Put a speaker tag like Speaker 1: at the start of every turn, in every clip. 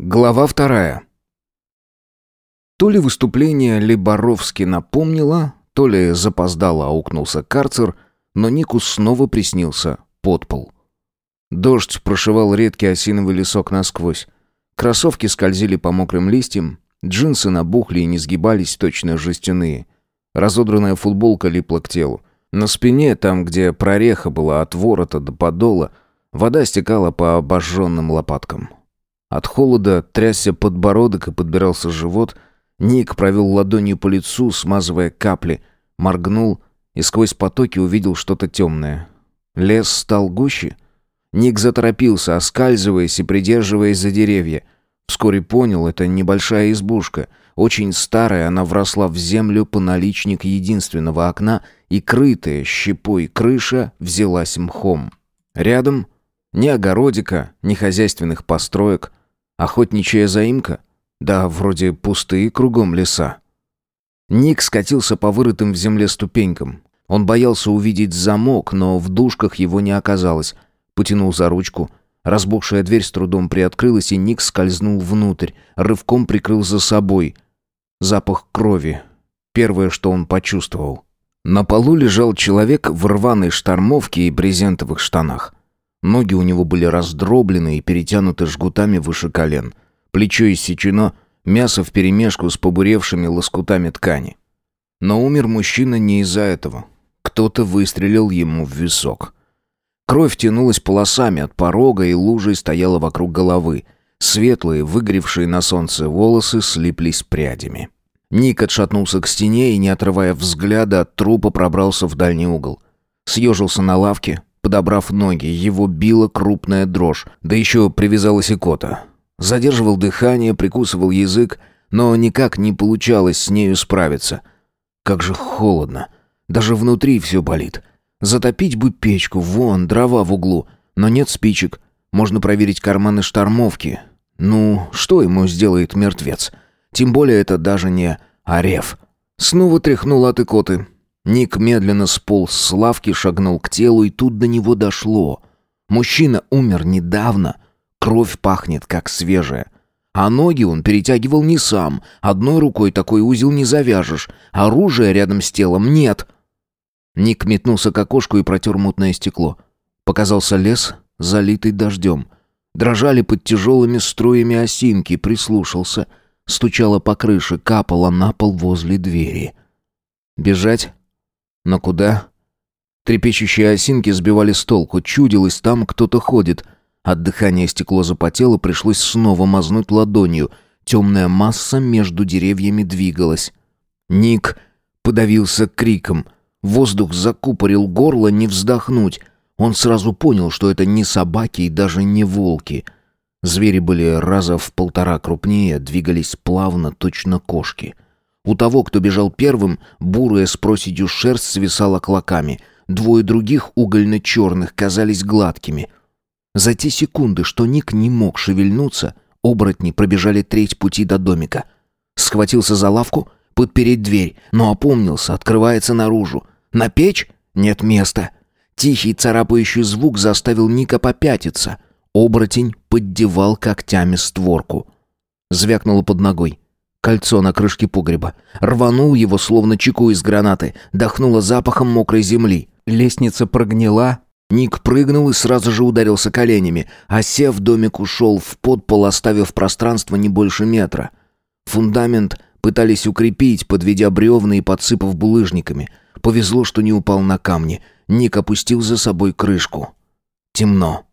Speaker 1: Глава вторая. То ли выступление Леборовски напомнило, то ли запоздало аукнулся карцер, но Нику снова приснился подпол. Дождь прошивал редкий осиновый лесок насквозь. Кроссовки скользили по мокрым листьям, джинсы набухли и не сгибались, точно жестяные. Разодранная футболка липла к телу. На спине, там, где прореха была от ворота до подола, вода стекала по обожженным лопаткам. От холода трясся подбородок и подбирался живот. Ник провел ладонью по лицу, смазывая капли, моргнул и сквозь потоки увидел что-то темное. Лес стал гуще. Ник заторопился, оскальзываясь и придерживаясь за деревья. Вскоре понял, это небольшая избушка. Очень старая, она вросла в землю по наличник единственного окна, и крытая щепой крыша взялась мхом. Рядом ни огородика, ни хозяйственных построек — Охотничья заимка? Да, вроде пустые кругом леса. Ник скатился по вырытым в земле ступенькам. Он боялся увидеть замок, но в душках его не оказалось. Потянул за ручку. Разбухшая дверь с трудом приоткрылась, и Ник скользнул внутрь, рывком прикрыл за собой. Запах крови. Первое, что он почувствовал. На полу лежал человек в рваной штормовке и брезентовых штанах. Ноги у него были раздроблены и перетянуты жгутами выше колен. Плечо иссечено, мясо вперемешку с побуревшими лоскутами ткани. Но умер мужчина не из-за этого. Кто-то выстрелил ему в висок. Кровь тянулась полосами от порога и лужей стояла вокруг головы. Светлые, выгоревшие на солнце волосы слиплись прядями. Ник отшатнулся к стене и, не отрывая взгляда от трупа, пробрался в дальний угол. Съежился на лавке, Подобрав ноги, его била крупная дрожь, да еще привязалась икота. Задерживал дыхание, прикусывал язык, но никак не получалось с нею справиться. Как же холодно. Даже внутри все болит. Затопить бы печку, вон, дрова в углу. Но нет спичек. Можно проверить карманы штормовки. Ну, что ему сделает мертвец? Тем более это даже не орев. Снова тряхнул от икоты. Ник медленно сполз с лавки, шагнул к телу, и тут до него дошло. Мужчина умер недавно. Кровь пахнет, как свежая. А ноги он перетягивал не сам. Одной рукой такой узел не завяжешь. Оружия рядом с телом нет. Ник метнулся к окошку и протер мутное стекло. Показался лес, залитый дождем. Дрожали под тяжелыми струями осинки, прислушался. Стучало по крыше, капало на пол возле двери. Бежать? Но куда? Трепещущие осинки сбивали с толку, чудилось, там кто-то ходит. От дыхания стекло запотело, пришлось снова мазнуть ладонью. Темная масса между деревьями двигалась. Ник подавился криком. Воздух закупорил горло, не вздохнуть. Он сразу понял, что это не собаки и даже не волки. Звери были раза в полтора крупнее, двигались плавно, точно кошки — у того, кто бежал первым, бурая с проседью шерсть свисала клоками. Двое других, угольно-черных, казались гладкими. За те секунды, что Ник не мог шевельнуться, оборотни пробежали треть пути до домика. Схватился за лавку, подпереть дверь, но опомнился, открывается наружу. На печь? Нет места. Тихий царапающий звук заставил Ника попятиться. Оборотень поддевал когтями створку. Звякнуло под ногой. Кольцо на крышке погреба. Рванул его, словно чеку из гранаты. Дохнуло запахом мокрой земли. Лестница прогнила. Ник прыгнул и сразу же ударился коленями, а сев, домик ушел в подпол, оставив пространство не больше метра. Фундамент пытались укрепить, подведя бревна и подсыпав булыжниками. Повезло, что не упал на камни. Ник опустил за собой крышку. Темно.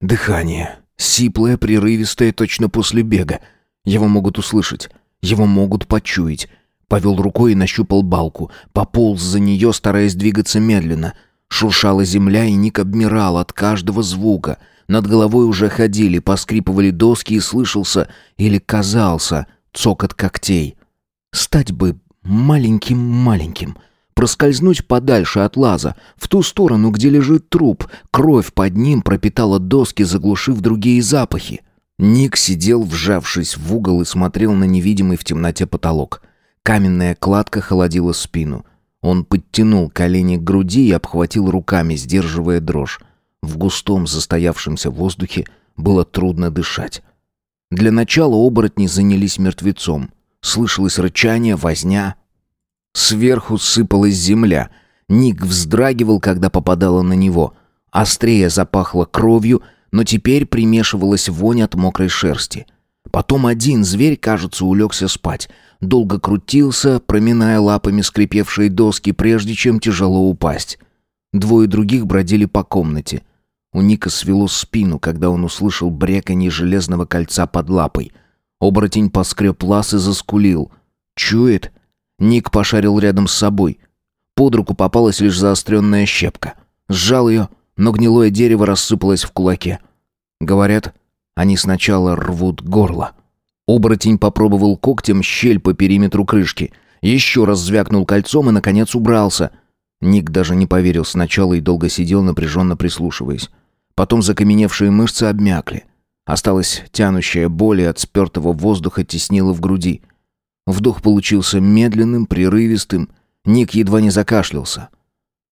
Speaker 1: Дыхание. Сиплое, прерывистое, точно после бега. Его могут услышать. Его могут почуять. Повел рукой и нащупал балку. Пополз за нее, стараясь двигаться медленно. Шуршала земля, и Ник обмирал от каждого звука. Над головой уже ходили, поскрипывали доски, и слышался, или казался, цокот когтей. Стать бы маленьким-маленьким. Проскользнуть подальше от лаза, в ту сторону, где лежит труп. Кровь под ним пропитала доски, заглушив другие запахи. Ник сидел, вжавшись в угол и смотрел на невидимый в темноте потолок. Каменная кладка холодила спину. Он подтянул колени к груди и обхватил руками, сдерживая дрожь. В густом застоявшемся воздухе было трудно дышать. Для начала оборотни занялись мертвецом. Слышалось рычание, возня. Сверху сыпалась земля. Ник вздрагивал, когда попадала на него. Острее запахло кровью, но теперь примешивалась вонь от мокрой шерсти. Потом один зверь, кажется, улегся спать. Долго крутился, проминая лапами скрипевшие доски, прежде чем тяжело упасть. Двое других бродили по комнате. У Ника свело спину, когда он услышал бреканье железного кольца под лапой. Оборотень поскреб лаз и заскулил. «Чует?» Ник пошарил рядом с собой. Под руку попалась лишь заостренная щепка. Сжал ее, но гнилое дерево рассыпалось в кулаке. Говорят, они сначала рвут горло. Оборотень попробовал когтем щель по периметру крышки. Еще раз звякнул кольцом и, наконец, убрался. Ник даже не поверил сначала и долго сидел, напряженно прислушиваясь. Потом закаменевшие мышцы обмякли. Осталась тянущая боль и от спертого воздуха теснила в груди. Вдох получился медленным, прерывистым. Ник едва не закашлялся.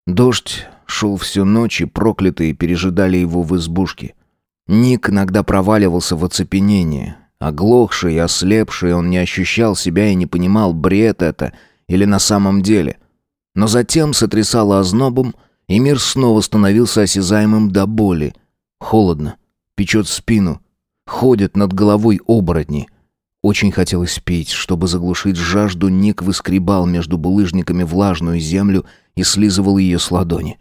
Speaker 1: Дождь шел всю ночь, и проклятые пережидали его в избушке. Ник иногда проваливался в оцепенение. Оглохший и ослепший, он не ощущал себя и не понимал, бред это или на самом деле. Но затем сотрясало ознобом, и мир снова становился осязаемым до боли. Холодно, печет спину, ходят над головой оборотни. Очень хотелось пить, чтобы заглушить жажду, Ник выскребал между булыжниками влажную землю и слизывал ее с ладони.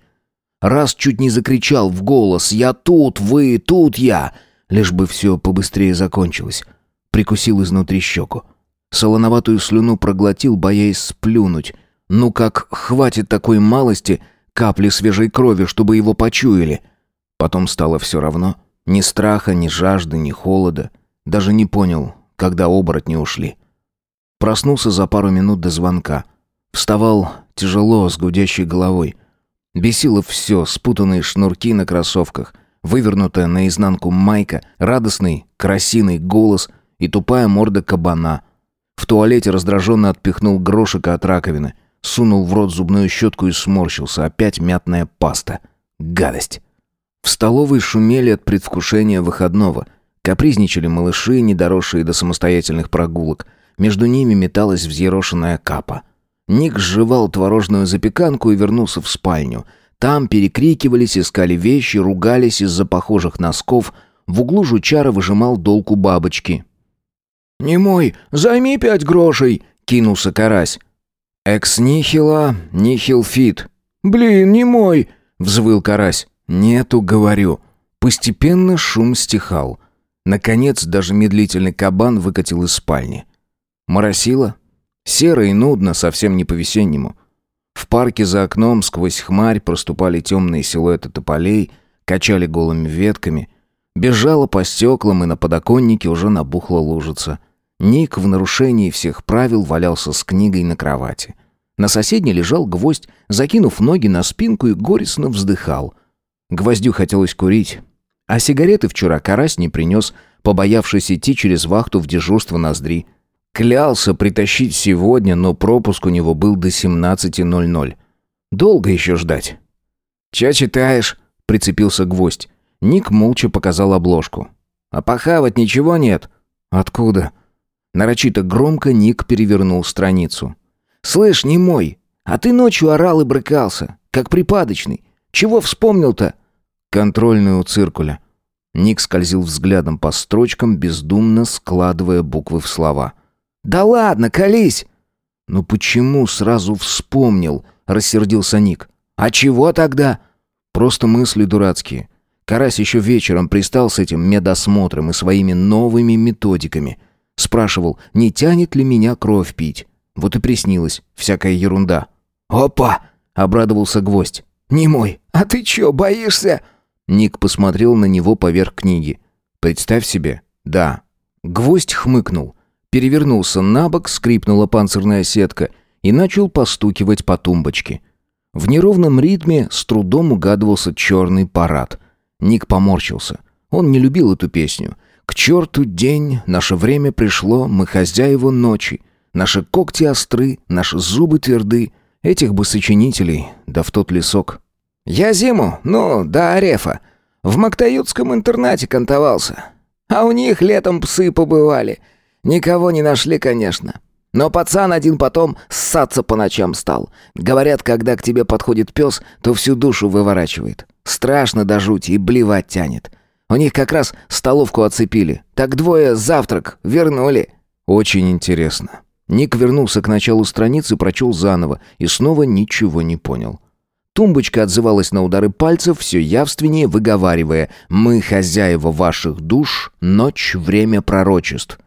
Speaker 1: Раз чуть не закричал в голос «Я тут, вы, тут я!» лишь бы все побыстрее закончилось. Прикусил изнутри щеку. Солоноватую слюну проглотил, боясь сплюнуть. Ну как, хватит такой малости, капли свежей крови, чтобы его почуяли. Потом стало все равно. Ни страха, ни жажды, ни холода. Даже не понял, когда оборотни ушли. Проснулся за пару минут до звонка. Вставал тяжело, с гудящей головой. Бесило все, спутанные шнурки на кроссовках — вывернутая наизнанку майка, радостный, красиный голос и тупая морда кабана. В туалете раздраженно отпихнул грошика от раковины, сунул в рот зубную щетку и сморщился. Опять мятная паста. Гадость. В столовой шумели от предвкушения выходного. Капризничали малыши, не доросшие до самостоятельных прогулок. Между ними металась взъерошенная Капа. Ник сжевал творожную запеканку и вернулся в спальню — там перекрикивались, искали вещи, ругались из-за похожих носков. В углу жучара выжимал долку бабочки. «Немой, займи пять грошей!» — кинулся Карась. «Ex nihilo, nihil fit». «Блин, Немой!» — взвыл Карась. «Нету, говорю». Постепенно шум стихал. Наконец, даже медлительный кабан выкатил из спальни. Моросило. Серо и нудно, совсем не по-весеннему. В парке за окном сквозь хмарь проступали темные силуэты тополей, качали голыми ветками. Бежала по стеклам, и на подоконнике уже набухла лужица. Ник в нарушении всех правил валялся с книгой на кровати. На соседней лежал гвоздь, закинув ноги на спинку и горестно вздыхал. Гвоздю хотелось курить. А сигареты вчера карась не принес, побоявшись идти через вахту в дежурство ноздри. Клялся притащить сегодня, но пропуск у него был до 17.00. Долго еще ждать. «Че читаешь?» — прицепился гвоздь. Ник молча показал обложку. «А похавать ничего нет?» «Откуда?» Нарочито громко Ник перевернул страницу. «Слышь, не мой, а ты ночью орал и брыкался, как припадочный. Чего вспомнил-то?» «Контрольную у циркуля». Ник скользил взглядом по строчкам, бездумно складывая буквы в слова. «Да ладно, колись!» «Ну почему сразу вспомнил?» — рассердился Ник. «А чего тогда?» «Просто мысли дурацкие. Карась еще вечером пристал с этим медосмотром и своими новыми методиками. Спрашивал, не тянет ли меня кровь пить. Вот и приснилось, всякая ерунда». «Опа!» — обрадовался гвоздь. «Не мой, а ты че, боишься?» Ник посмотрел на него поверх книги. «Представь себе, да». Гвоздь хмыкнул перевернулся на бок, скрипнула панцирная сетка и начал постукивать по тумбочке. В неровном ритме с трудом угадывался черный парад. Ник поморщился. Он не любил эту песню. «К черту день, наше время пришло, мы хозяева ночи. Наши когти остры, наши зубы тверды. Этих бы сочинителей, да в тот лесок». «Я зиму, ну, до Арефа, в Мактаютском интернате кантовался.
Speaker 2: А у них летом псы побывали. Никого не нашли, конечно. Но пацан один потом ссаться по ночам стал. Говорят, когда к тебе подходит пес, то всю душу выворачивает. Страшно до жути и блевать тянет. У них как раз столовку оцепили. Так двое завтрак вернули.
Speaker 1: Очень интересно. Ник вернулся к началу страницы, прочел заново и снова ничего не понял. Тумбочка отзывалась на удары пальцев, все явственнее выговаривая «Мы хозяева ваших душ, ночь, время пророчеств».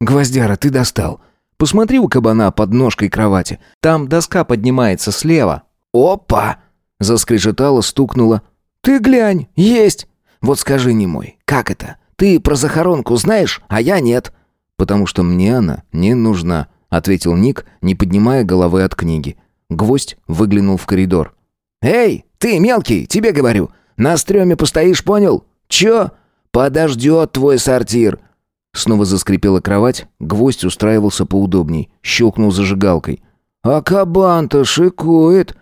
Speaker 1: «Гвоздяра, ты достал. Посмотри у кабана под ножкой кровати. Там доска поднимается слева».
Speaker 2: «Опа!» — заскрежетало, стукнуло. «Ты глянь, есть!» «Вот скажи, не мой, как это? Ты про захоронку знаешь, а я нет?»
Speaker 1: «Потому что мне она не нужна», — ответил Ник, не поднимая головы от книги. Гвоздь выглянул в коридор.
Speaker 2: «Эй, ты мелкий, тебе говорю, на стреме постоишь, понял? Чё? Подождет твой сортир.
Speaker 1: Снова заскрипела кровать, гвоздь устраивался поудобней, щелкнул зажигалкой.
Speaker 2: «А кабан-то шикует!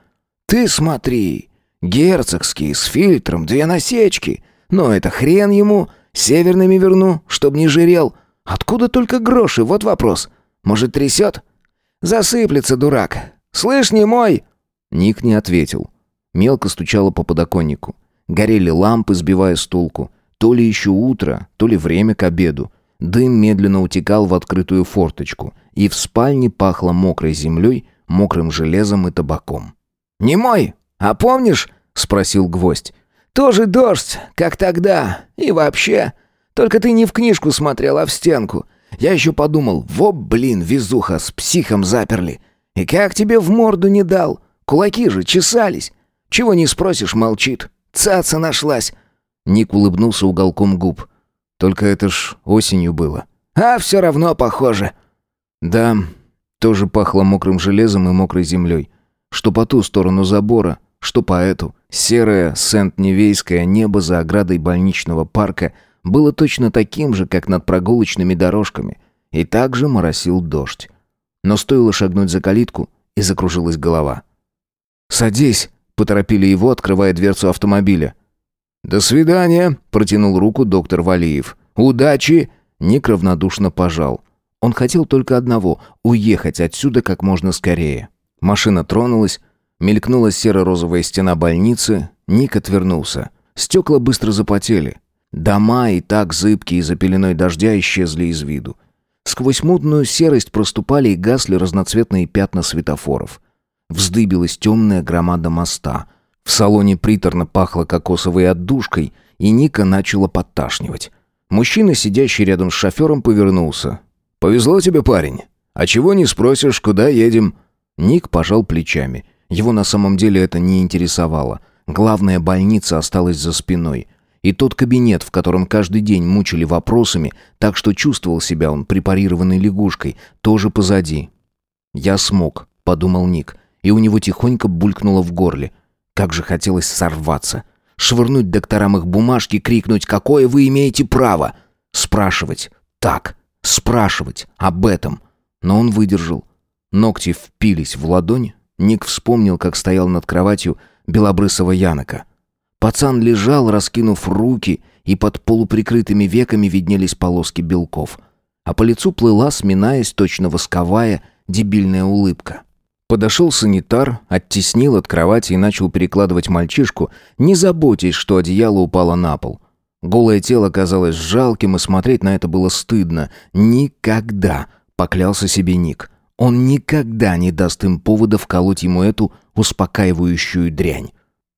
Speaker 2: Ты смотри! Герцогский, с фильтром, две насечки! Но это хрен ему! Северными верну, чтоб не жирел! Откуда только гроши, вот вопрос! Может, трясет? Засыплется, дурак! Слышь, не мой!»
Speaker 1: Ник не ответил. Мелко стучало по подоконнику. Горели лампы, сбивая стулку. То ли еще утро, то ли время к обеду. Дым медленно утекал в открытую форточку, и в спальне пахло мокрой землей, мокрым железом и табаком.
Speaker 2: «Не мой, а помнишь?» — спросил гвоздь. «Тоже дождь, как тогда. И вообще. Только ты не в книжку смотрел, а в стенку. Я еще подумал, во, блин, везуха, с психом заперли. И как тебе в морду не дал? Кулаки же чесались. Чего не спросишь, молчит. Цаца нашлась».
Speaker 1: Ник улыбнулся уголком губ. Только это ж осенью было.
Speaker 2: А все равно похоже.
Speaker 1: Да, тоже пахло мокрым железом и мокрой землей. Что по ту сторону забора, что по эту. Серое Сент-Невейское небо за оградой больничного парка было точно таким же, как над прогулочными дорожками. И также моросил дождь. Но стоило шагнуть за калитку, и закружилась голова. «Садись!» — поторопили его, открывая дверцу автомобиля.
Speaker 2: «До свидания», — протянул руку доктор Валиев. «Удачи!» — Ник равнодушно пожал.
Speaker 1: Он хотел только одного — уехать отсюда как можно скорее. Машина тронулась, мелькнула серо-розовая стена больницы, Ник отвернулся. Стекла быстро запотели. Дома и так зыбкие из-за пеленой дождя исчезли из виду. Сквозь мутную серость проступали и гасли разноцветные пятна светофоров. Вздыбилась темная громада моста — в салоне приторно пахло кокосовой отдушкой, и Ника начала подташнивать. Мужчина, сидящий рядом с шофером, повернулся. «Повезло тебе, парень. А чего не спросишь, куда едем?» Ник пожал плечами. Его на самом деле это не интересовало. Главная больница осталась за спиной. И тот кабинет, в котором каждый день мучили вопросами, так что чувствовал себя он препарированной лягушкой, тоже позади. «Я смог», — подумал Ник, и у него тихонько булькнуло в горле — как же хотелось сорваться. Швырнуть докторам их бумажки, крикнуть «Какое вы имеете право?» Спрашивать. Так. Спрашивать. Об этом. Но он выдержал. Ногти впились в ладонь. Ник вспомнил, как стоял над кроватью белобрысого Янока. Пацан лежал, раскинув руки, и под полуприкрытыми веками виднелись полоски белков. А по лицу плыла, сминаясь, точно восковая, дебильная улыбка. Подошел санитар, оттеснил от кровати и начал перекладывать мальчишку, не заботясь, что одеяло упало на пол. Голое тело казалось жалким, и смотреть на это было стыдно. Никогда, поклялся себе Ник. Он никогда не даст им повода вколоть ему эту успокаивающую дрянь.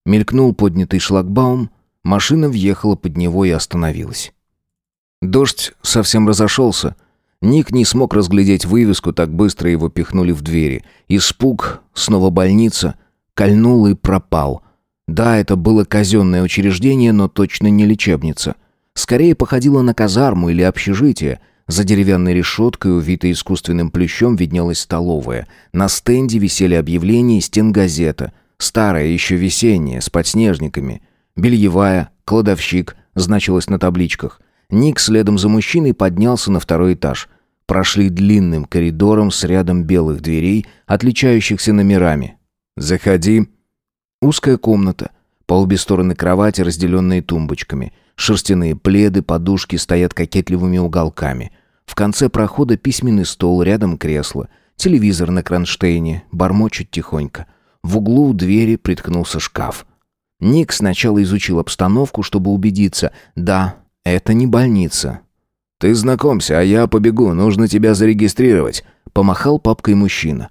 Speaker 1: Мелькнул поднятый шлагбаум, машина въехала под него и остановилась. Дождь совсем разошелся, Ник не смог разглядеть вывеску, так быстро его пихнули в двери. Испуг, снова больница, кольнул и пропал. Да, это было казенное учреждение, но точно не лечебница. Скорее походило на казарму или общежитие. За деревянной решеткой, увитой искусственным плющом, виднелась столовая. На стенде висели объявления и стенгазета. Старая, еще весенняя, с подснежниками. Бельевая, кладовщик, значилось на табличках. Ник следом за мужчиной поднялся на второй этаж. Прошли длинным коридором с рядом белых дверей, отличающихся номерами. «Заходи». Узкая комната. По обе стороны кровати, разделенные тумбочками. Шерстяные пледы, подушки стоят кокетливыми уголками. В конце прохода письменный стол, рядом кресло. Телевизор на кронштейне, бормочет тихонько. В углу у двери приткнулся шкаф. Ник сначала изучил обстановку, чтобы убедиться. Да, это не больница. «Ты знакомься, а я побегу, нужно тебя зарегистрировать», — помахал папкой мужчина.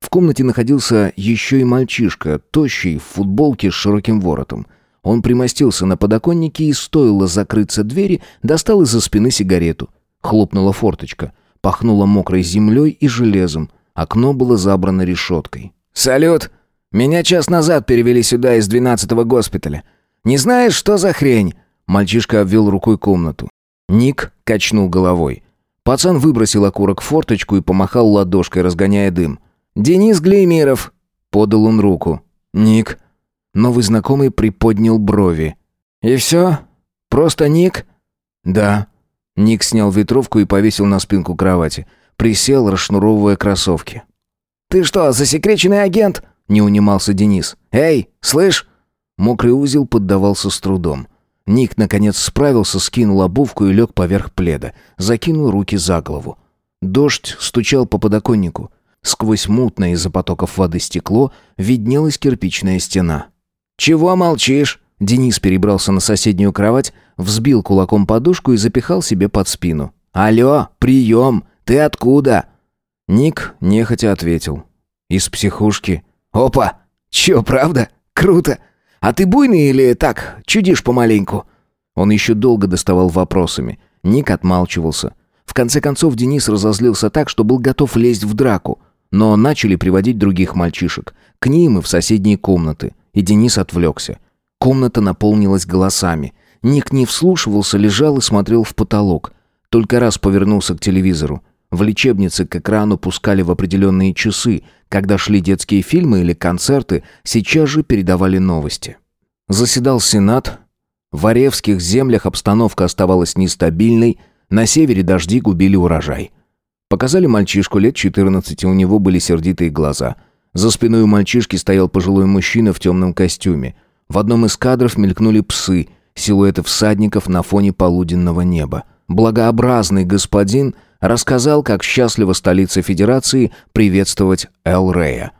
Speaker 1: В комнате находился еще и мальчишка, тощий, в футболке с широким воротом. Он примостился на подоконнике и, стоило закрыться двери, достал из-за спины сигарету. Хлопнула форточка. Пахнуло мокрой землей и железом. Окно было забрано решеткой.
Speaker 2: «Салют! Меня час назад перевели сюда из двенадцатого госпиталя. Не знаешь, что за хрень?»
Speaker 1: Мальчишка обвел рукой комнату. Ник качнул головой. Пацан выбросил окурок в форточку и помахал ладошкой, разгоняя дым.
Speaker 2: «Денис Глеймиров!» Подал он руку.
Speaker 1: «Ник». Новый знакомый приподнял брови.
Speaker 2: «И все? Просто Ник?»
Speaker 1: «Да». Ник снял ветровку и повесил на спинку кровати. Присел, расшнуровывая кроссовки.
Speaker 2: «Ты что, засекреченный агент?» Не унимался Денис. «Эй, слышь?»
Speaker 1: Мокрый узел поддавался с трудом. Ник, наконец, справился, скинул обувку и лег поверх пледа. Закинул руки за голову. Дождь стучал по подоконнику. Сквозь мутное из-за потоков воды стекло виднелась кирпичная стена.
Speaker 2: «Чего молчишь?»
Speaker 1: Денис перебрался на соседнюю кровать, взбил кулаком подушку и запихал себе под спину.
Speaker 2: «Алло, прием! Ты откуда?»
Speaker 1: Ник нехотя ответил. «Из психушки».
Speaker 2: «Опа! Чё, правда? Круто! А ты буйный или так, чудишь помаленьку?»
Speaker 1: Он еще долго доставал вопросами. Ник отмалчивался. В конце концов Денис разозлился так, что был готов лезть в драку. Но начали приводить других мальчишек. К ним и в соседние комнаты. И Денис отвлекся. Комната наполнилась голосами. Ник не вслушивался, лежал и смотрел в потолок. Только раз повернулся к телевизору. В лечебнице к экрану пускали в определенные часы, когда шли детские фильмы или концерты, сейчас же передавали новости. Заседал Сенат. В Оревских землях обстановка оставалась нестабильной, на севере дожди губили урожай. Показали мальчишку лет 14, у него были сердитые глаза. За спиной у мальчишки стоял пожилой мужчина в темном костюме. В одном из кадров мелькнули псы, силуэты всадников на фоне полуденного неба. Благообразный господин рассказал, как счастливо столица Федерации приветствовать Эл Рея.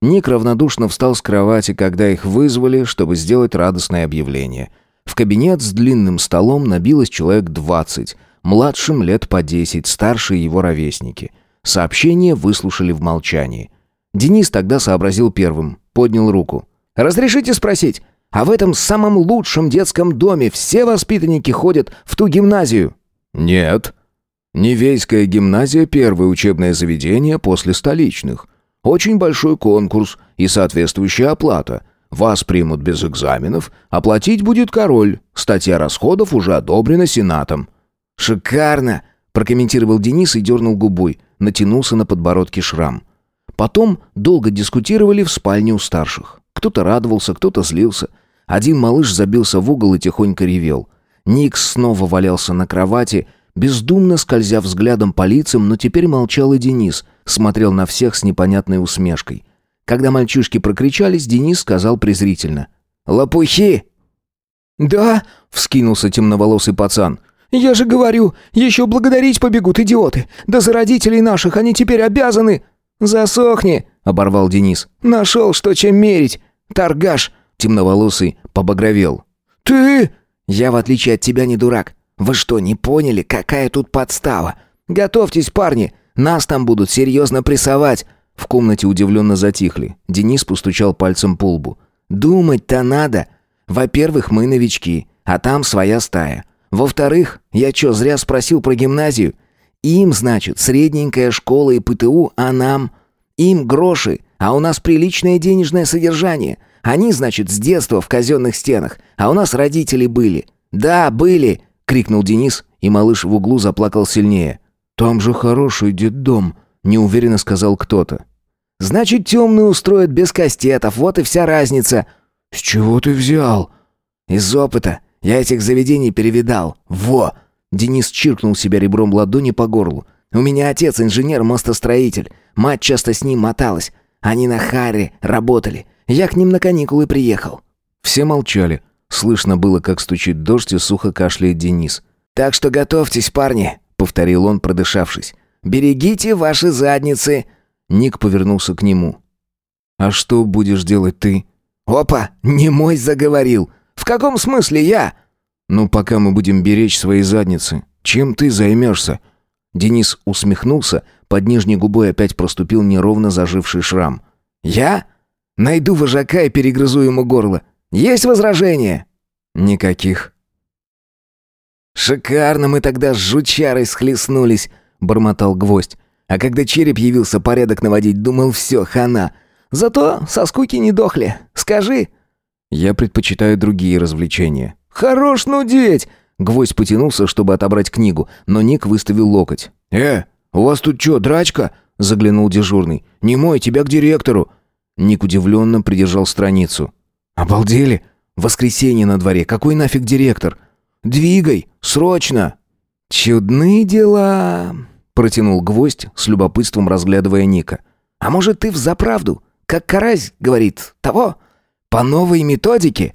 Speaker 1: Ник равнодушно встал с кровати, когда их вызвали, чтобы сделать радостное объявление. В кабинет с длинным столом набилось человек двадцать, младшим лет по десять, старшие его ровесники. Сообщение выслушали в молчании. Денис тогда сообразил первым, поднял руку.
Speaker 2: «Разрешите спросить, а в этом самом лучшем детском доме все воспитанники ходят в ту гимназию?»
Speaker 1: «Нет», Невейская гимназия – первое учебное заведение после столичных. Очень большой конкурс и соответствующая оплата. Вас примут без экзаменов, оплатить будет король. Статья расходов уже одобрена Сенатом».
Speaker 2: «Шикарно!» – прокомментировал Денис и дернул губой. Натянулся на подбородке шрам. Потом долго дискутировали в спальне у старших. Кто-то радовался, кто-то злился. Один малыш забился в угол и тихонько ревел. Никс снова валялся на кровати – бездумно скользя взглядом по лицам, но теперь молчал и Денис, смотрел на всех с непонятной усмешкой. Когда мальчишки прокричались, Денис сказал презрительно. «Лопухи!»
Speaker 3: «Да?» — вскинулся темноволосый пацан. «Я же говорю, еще благодарить побегут идиоты. Да за родителей наших они теперь обязаны...»
Speaker 2: «Засохни!» — оборвал Денис.
Speaker 3: «Нашел, что чем мерить. Торгаш!»
Speaker 1: Темноволосый побагровел.
Speaker 3: «Ты...»
Speaker 2: «Я, в отличие от тебя, не дурак. Вы что, не поняли, какая тут подстава? Готовьтесь, парни, нас там будут серьезно прессовать.
Speaker 1: В комнате удивленно затихли. Денис постучал пальцем по лбу.
Speaker 2: Думать-то надо. Во-первых, мы новички, а там своя стая. Во-вторых, я что, зря спросил про гимназию? Им, значит, средненькая школа и ПТУ, а нам? Им гроши, а у нас приличное денежное содержание. Они, значит, с детства в казенных стенах, а у нас родители были. Да, были, крикнул Денис, и малыш в углу заплакал сильнее.
Speaker 1: «Там же хороший детдом», — неуверенно сказал кто-то.
Speaker 2: «Значит, темные устроят без кастетов, вот и вся разница».
Speaker 1: «С чего ты взял?»
Speaker 2: «Из опыта. Я этих заведений перевидал. Во!» Денис чиркнул себя ребром ладони по горлу. «У меня отец инженер-мостостроитель. Мать часто с ним моталась. Они на Харе работали. Я к ним на каникулы приехал».
Speaker 1: Все молчали. Слышно было, как стучит дождь и сухо кашляет Денис.
Speaker 2: «Так что готовьтесь, парни», — повторил он, продышавшись. «Берегите ваши задницы!»
Speaker 1: Ник повернулся к нему. «А что будешь делать ты?»
Speaker 2: «Опа, не мой заговорил! В каком смысле я?»
Speaker 1: «Ну, пока мы будем беречь свои задницы, чем ты займешься?» Денис усмехнулся, под нижней губой опять проступил неровно заживший шрам.
Speaker 2: «Я? Найду вожака и перегрызу ему горло. Есть возражения?»
Speaker 1: «Никаких».
Speaker 2: «Шикарно мы тогда с жучарой схлестнулись», — бормотал гвоздь. «А когда череп явился порядок наводить, думал, все, хана. Зато со скуки не дохли. Скажи».
Speaker 1: «Я предпочитаю другие развлечения».
Speaker 2: «Хорош нудеть!»
Speaker 1: Гвоздь потянулся, чтобы отобрать книгу, но Ник выставил локоть.
Speaker 2: «Э, у вас тут что, драчка?» — заглянул дежурный. «Не мой, тебя к директору».
Speaker 1: Ник удивленно придержал страницу.
Speaker 2: «Обалдели? Воскресенье на дворе. Какой нафиг директор? Двигай, срочно!» «Чудные дела!» — протянул гвоздь, с любопытством разглядывая Ника. «А может, ты взаправду, как Карась говорит, того? По новой методике?»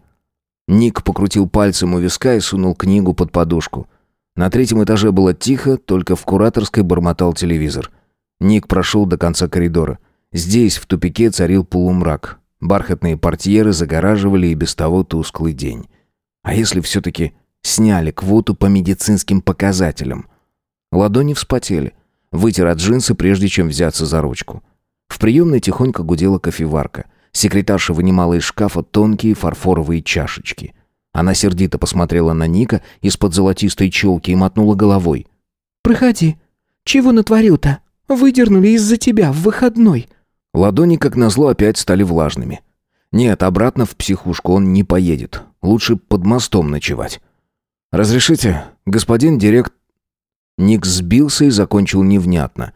Speaker 1: Ник покрутил пальцем у виска и сунул книгу под подушку. На третьем этаже было тихо, только в кураторской бормотал телевизор. Ник прошел до конца коридора. Здесь, в тупике, царил полумрак. Бархатные портьеры загораживали и без того тусклый день. А если все-таки сняли квоту по медицинским показателям? Ладони вспотели. Вытер от джинсы, прежде чем взяться за ручку. В приемной тихонько гудела кофеварка. Секретарша вынимала из шкафа тонкие фарфоровые чашечки. Она сердито посмотрела на Ника из-под золотистой челки и мотнула головой.
Speaker 3: «Проходи. Чего натворил-то? Выдернули из-за тебя в выходной».
Speaker 1: Ладони, как назло, опять стали влажными. Нет, обратно в психушку он не поедет. Лучше под мостом ночевать. «Разрешите, господин директ...» Ник сбился и закончил невнятно.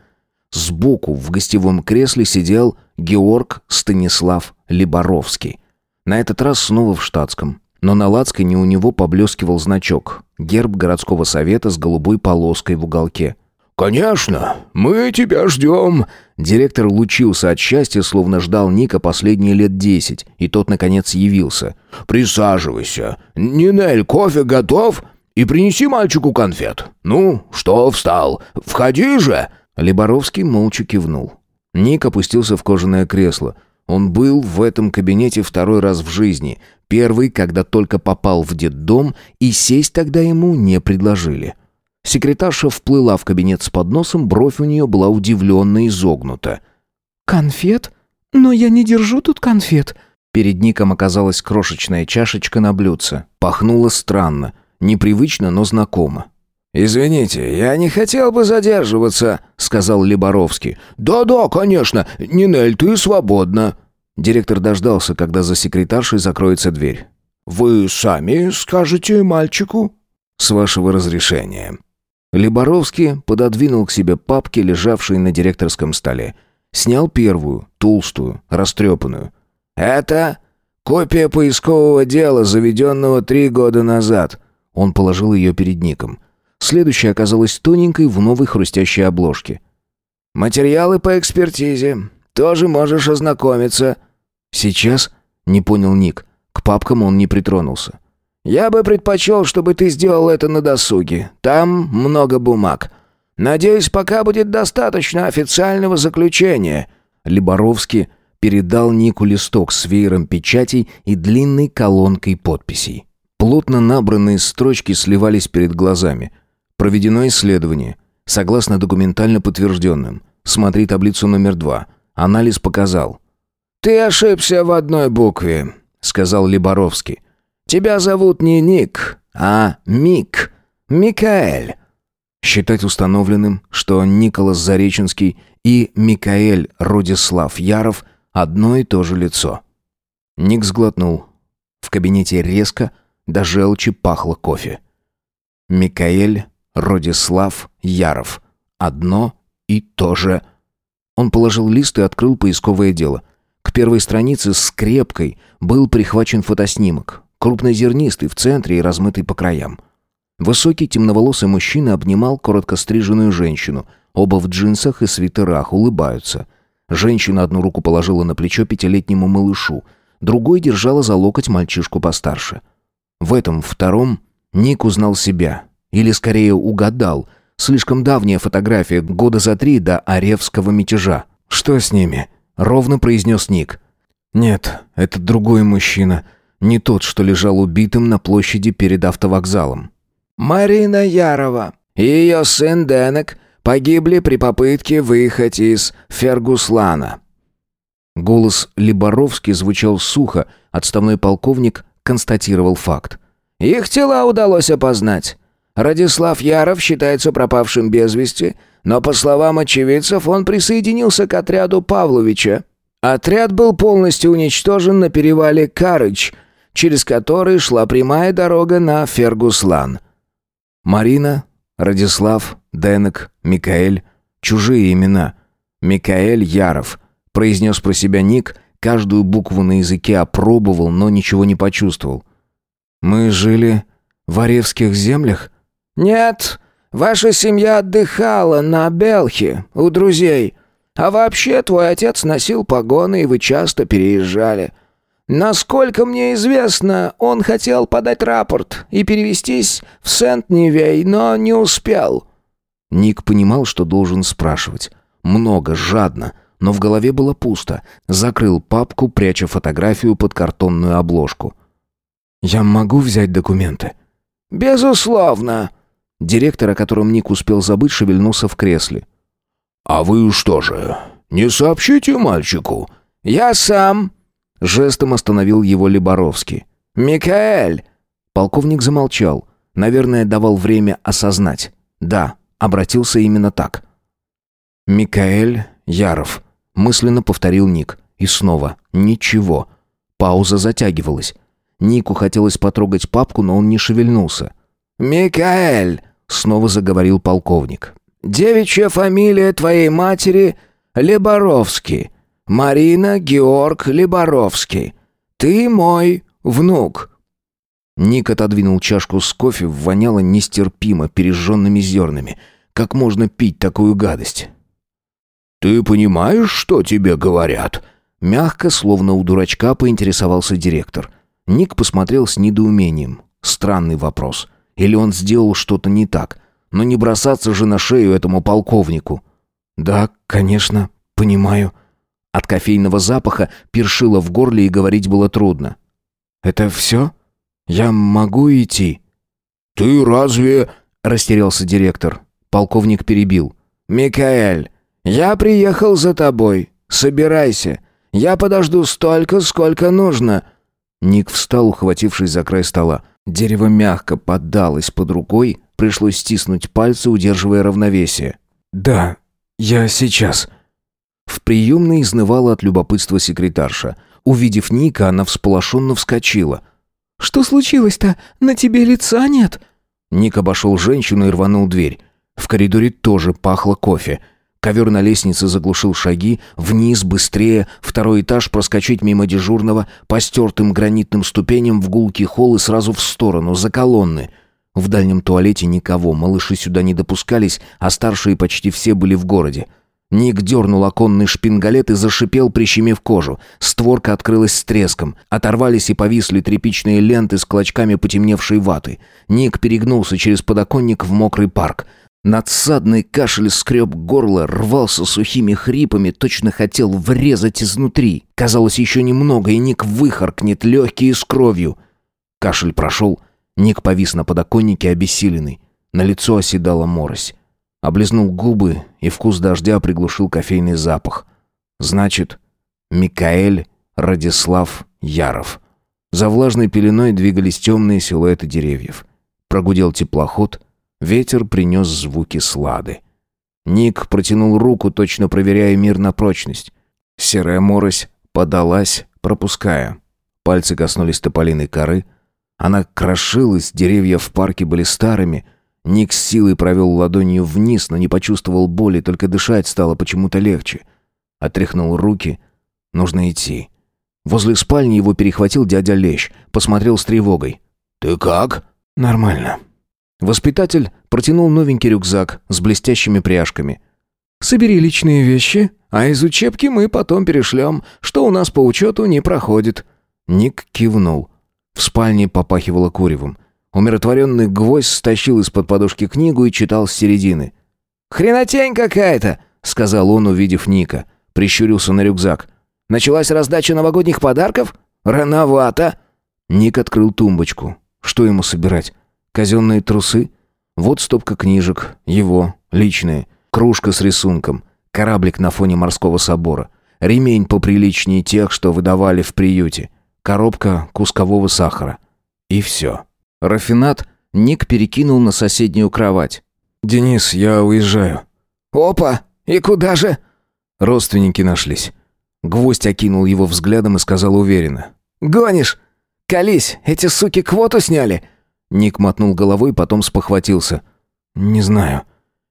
Speaker 1: Сбоку в гостевом кресле сидел Георг Станислав Либоровский. На этот раз снова в штатском. Но на лацкане у него поблескивал значок. Герб городского совета с голубой полоской в уголке.
Speaker 2: «Конечно, мы тебя ждем!»
Speaker 1: Директор лучился от счастья, словно ждал Ника последние лет десять, и тот, наконец, явился.
Speaker 2: «Присаживайся. Нинель, кофе готов? И принеси мальчику конфет. Ну, что встал? Входи же!»
Speaker 1: Либоровский молча кивнул. Ник опустился в кожаное кресло. Он был в этом кабинете второй раз в жизни. Первый, когда только попал в детдом, и сесть тогда ему не предложили. Секретарша вплыла в кабинет с подносом, бровь у нее была удивленно изогнута.
Speaker 3: «Конфет? Но я не держу тут конфет».
Speaker 1: Перед Ником оказалась крошечная чашечка на блюдце. Пахнуло странно. Непривычно, но знакомо.
Speaker 2: «Извините, я не хотел бы задерживаться», — сказал Либоровский. «Да-да, конечно. Нинель, ты свободна».
Speaker 1: Директор дождался, когда за секретаршей закроется дверь.
Speaker 2: «Вы сами скажете мальчику?»
Speaker 1: «С вашего разрешения». Либоровский пододвинул к себе папки, лежавшие на директорском столе. Снял первую, толстую, растрепанную.
Speaker 2: «Это копия поискового дела, заведенного три года назад».
Speaker 1: Он положил ее перед Ником. Следующая оказалась тоненькой в новой хрустящей обложке.
Speaker 2: «Материалы по экспертизе. Тоже можешь ознакомиться».
Speaker 1: «Сейчас?» — не понял Ник. К папкам он не притронулся.
Speaker 2: «Я бы предпочел, чтобы ты сделал это на досуге. Там много бумаг. Надеюсь, пока будет достаточно официального заключения».
Speaker 1: Либоровский передал Нику листок с веером печатей и длинной колонкой подписей. Плотно набранные строчки сливались перед глазами. Проведено исследование. Согласно документально подтвержденным. Смотри таблицу номер два. Анализ показал.
Speaker 2: «Ты ошибся в одной букве», — сказал Либоровский. Тебя зовут не Ник, а Мик. Микаэль».
Speaker 1: Считать установленным, что Николас Зареченский и Микаэль Родислав Яров одно и то же лицо. Ник сглотнул. В кабинете резко, до желчи пахло кофе. Микаэль Родислав Яров. Одно и то же. Он положил лист и открыл поисковое дело. К первой странице с скрепкой был прихвачен фотоснимок крупнозернистый в центре и размытый по краям. Высокий темноволосый мужчина обнимал коротко стриженную женщину. Оба в джинсах и свитерах улыбаются. Женщина одну руку положила на плечо пятилетнему малышу. другой держала за локоть мальчишку постарше. В этом втором Ник узнал себя, или скорее угадал, слишком давняя фотография, года за три до Оревского мятежа. «Что с ними?» — ровно произнес Ник. «Нет, это другой мужчина, не тот, что лежал убитым на площади перед автовокзалом».
Speaker 2: «Марина Ярова и ее сын Денек погибли при попытке выехать из Фергуслана».
Speaker 1: Голос Либоровский звучал сухо, отставной полковник констатировал факт.
Speaker 2: «Их тела удалось опознать. Радислав Яров считается пропавшим без вести, но, по словам очевидцев, он присоединился к отряду Павловича. Отряд был полностью уничтожен на перевале Карыч, через который шла прямая дорога на Фергуслан.
Speaker 1: Марина, Радислав, Денек, Микаэль — чужие имена. Микаэль Яров — произнес про себя Ник, каждую букву на языке опробовал, но ничего не почувствовал. «Мы жили в Оревских землях?»
Speaker 2: «Нет, ваша семья отдыхала на Белхе, у друзей. А вообще твой отец носил погоны, и вы часто переезжали. Насколько мне известно, он хотел подать рапорт и перевестись в Сент-Нивей, но не успел».
Speaker 1: Ник понимал, что должен спрашивать. Много, жадно — но в голове было пусто. Закрыл папку, пряча фотографию под картонную обложку. «Я могу взять документы?»
Speaker 2: «Безусловно!»
Speaker 1: Директор, о котором Ник успел забыть, шевельнулся в кресле.
Speaker 4: «А вы что же, не сообщите мальчику?»
Speaker 2: «Я сам!»
Speaker 1: Жестом остановил его Либоровский.
Speaker 2: «Микаэль!»
Speaker 1: Полковник замолчал. Наверное, давал время осознать. Да, обратился именно так. «Микаэль Яров», Мысленно повторил Ник. И снова ничего. Пауза затягивалась. Нику хотелось потрогать папку, но он не шевельнулся.
Speaker 2: «Микаэль!»
Speaker 1: — снова заговорил полковник.
Speaker 2: «Девичья фамилия твоей матери Леборовский. Марина Георг Леборовский. Ты мой внук».
Speaker 1: Ник отодвинул чашку с кофе, воняло нестерпимо пережженными зернами. Как можно пить такую гадость?
Speaker 4: «Ты понимаешь, что тебе говорят?»
Speaker 1: Мягко, словно у дурачка, поинтересовался директор. Ник посмотрел с недоумением. Странный вопрос. Или он сделал что-то не так? Но не бросаться же на шею этому полковнику. «Да, конечно, понимаю». От кофейного запаха першило в горле и говорить было трудно. «Это все? Я могу идти?»
Speaker 4: «Ты разве...»
Speaker 1: — растерялся директор. Полковник перебил.
Speaker 2: «Микаэль, «Я приехал за тобой. Собирайся. Я подожду столько, сколько нужно».
Speaker 1: Ник встал, ухватившись за край стола. Дерево мягко поддалось под рукой, пришлось стиснуть пальцы, удерживая равновесие. «Да, я сейчас». В приемной изнывала от любопытства секретарша. Увидев Ника, она всполошенно вскочила.
Speaker 3: «Что случилось-то? На тебе лица нет?»
Speaker 1: Ник обошел женщину и рванул дверь. В коридоре тоже пахло кофе. Ковер на лестнице заглушил шаги, вниз, быстрее, второй этаж, проскочить мимо дежурного, по стертым гранитным ступеням в гулкий холл и сразу в сторону, за колонны. В дальнем туалете никого, малыши сюда не допускались, а старшие почти все были в городе. Ник дернул оконный шпингалет и зашипел, прищемив кожу. Створка открылась с треском. Оторвались и повисли тряпичные ленты с клочками потемневшей ваты. Ник перегнулся через подоконник в мокрый парк. Надсадный кашель скреб горло, рвался сухими хрипами, точно хотел врезать изнутри. Казалось, еще немного, и Ник выхаркнет легкие с кровью. Кашель прошел. Ник повис на подоконнике, обессиленный. На лицо оседала морось. Облизнул губы, и вкус дождя приглушил кофейный запах. Значит, Микаэль Радислав Яров. За влажной пеленой двигались темные силуэты деревьев. Прогудел теплоход — Ветер принес звуки слады. Ник протянул руку, точно проверяя мир на прочность. Серая морось подалась, пропуская. Пальцы коснулись тополиной коры. Она крошилась, деревья в парке были старыми. Ник с силой провел ладонью вниз, но не почувствовал боли, только дышать стало почему-то легче. Отряхнул руки. Нужно идти. Возле спальни его перехватил дядя Лещ, посмотрел с тревогой.
Speaker 4: «Ты как?»
Speaker 1: «Нормально», Воспитатель протянул новенький рюкзак с блестящими пряжками.
Speaker 3: «Собери личные вещи, а из учебки мы потом перешлем, что у нас по учету не проходит».
Speaker 1: Ник кивнул. В спальне попахивало куревом. Умиротворенный гвоздь стащил из-под подушки книгу и читал с середины.
Speaker 2: «Хренотень какая-то!» — сказал он, увидев Ника. Прищурился на рюкзак. «Началась раздача новогодних подарков? Рановато!»
Speaker 1: Ник открыл тумбочку. Что ему собирать? Казенные трусы? Вот стопка книжек. Его. Личные. Кружка с рисунком. Кораблик на фоне морского собора. Ремень поприличнее тех, что выдавали в приюте. Коробка кускового сахара. И все. Рафинат Ник перекинул на соседнюю кровать. «Денис, я уезжаю».
Speaker 2: «Опа! И куда же?»
Speaker 1: Родственники нашлись. Гвоздь окинул его взглядом и сказал уверенно.
Speaker 2: «Гонишь? Колись, эти суки квоту сняли!»
Speaker 1: Ник мотнул головой, потом спохватился. «Не знаю.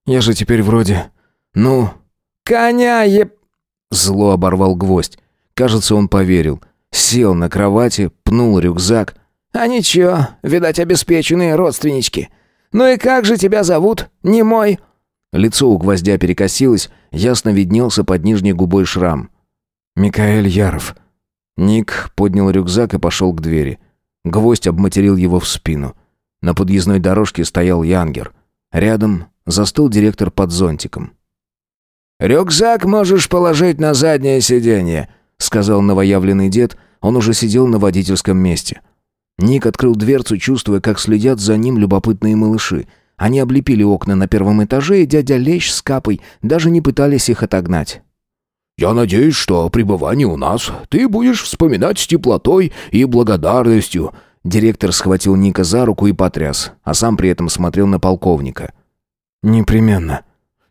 Speaker 1: Я же теперь вроде... Ну...»
Speaker 2: «Коня еб...»
Speaker 1: Зло оборвал гвоздь. Кажется, он поверил. Сел на кровати, пнул рюкзак.
Speaker 2: «А ничего, видать, обеспеченные родственнички. Ну и как же тебя зовут? Не мой?»
Speaker 1: Лицо у гвоздя перекосилось, ясно виднелся под нижней губой шрам. «Микаэль Яров». Ник поднял рюкзак и пошел к двери. Гвоздь обматерил его в спину. На подъездной дорожке стоял Янгер. Рядом застыл директор под зонтиком.
Speaker 2: «Рюкзак можешь положить на заднее сиденье», — сказал новоявленный дед. Он уже сидел на водительском месте.
Speaker 1: Ник открыл дверцу, чувствуя, как следят за ним любопытные малыши. Они облепили окна на первом этаже, и дядя Лещ с Капой даже не пытались их отогнать.
Speaker 4: «Я надеюсь, что пребывание у нас ты будешь вспоминать с теплотой и благодарностью».
Speaker 1: Директор схватил Ника за руку и потряс, а сам при этом смотрел на полковника.
Speaker 4: «Непременно».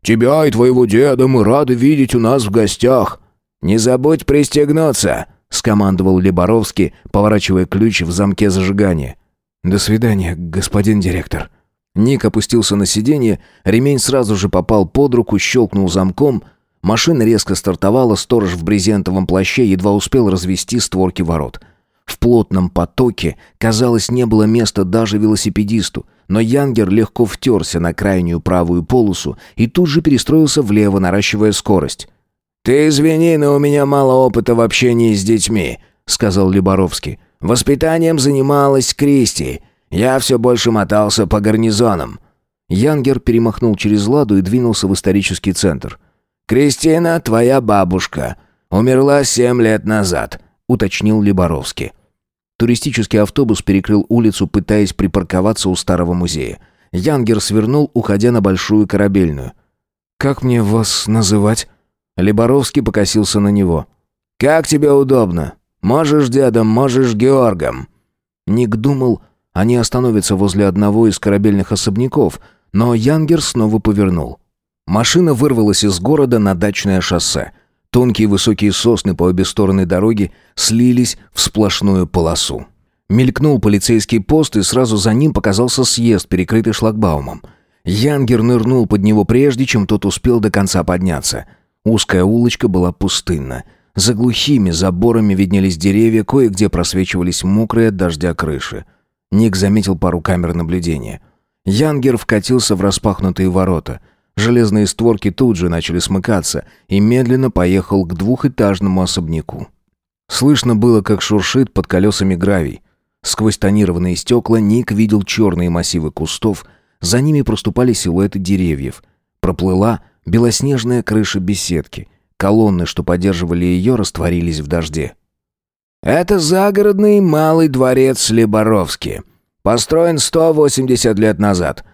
Speaker 4: «Тебя и твоего деда мы рады видеть у нас в гостях».
Speaker 2: «Не забудь пристегнуться», — скомандовал Леборовский, поворачивая ключ в замке зажигания.
Speaker 1: «До свидания, господин директор». Ник опустился на сиденье, ремень сразу же попал под руку, щелкнул замком. Машина резко стартовала, сторож в брезентовом плаще едва успел развести створки ворот. В плотном потоке, казалось, не было места даже велосипедисту, но Янгер легко втерся на крайнюю правую полосу и тут же перестроился влево, наращивая скорость.
Speaker 2: «Ты извини, но у меня мало опыта в общении с детьми», — сказал Леборовский. «Воспитанием занималась Кристи. Я все больше мотался по гарнизонам».
Speaker 1: Янгер перемахнул через ладу и двинулся в исторический центр.
Speaker 2: «Кристина, твоя бабушка. Умерла семь лет назад», — уточнил Леборовский.
Speaker 1: Туристический автобус перекрыл улицу, пытаясь припарковаться у старого музея. Янгер свернул, уходя на Большую Корабельную. «Как мне вас называть?» Леборовский покосился на него.
Speaker 2: «Как тебе удобно? Можешь дедом, можешь Георгом».
Speaker 1: Ник думал, они остановятся возле одного из корабельных особняков, но Янгер снова повернул. Машина вырвалась из города на дачное шоссе. Тонкие высокие сосны по обе стороны дороги слились в сплошную полосу. Мелькнул полицейский пост, и сразу за ним показался съезд, перекрытый шлагбаумом. Янгер нырнул под него прежде, чем тот успел до конца подняться. Узкая улочка была пустынна. За глухими заборами виднелись деревья, кое-где просвечивались мокрые от дождя крыши. Ник заметил пару камер наблюдения. Янгер вкатился в распахнутые ворота — Железные створки тут же начали смыкаться и медленно поехал к двухэтажному особняку. Слышно было, как шуршит под колесами гравий. Сквозь тонированные стекла Ник видел черные массивы кустов, за ними проступали силуэты деревьев. Проплыла белоснежная крыша беседки. Колонны, что поддерживали ее, растворились в дожде.
Speaker 2: «Это загородный малый дворец Леборовский. Построен 180 лет назад.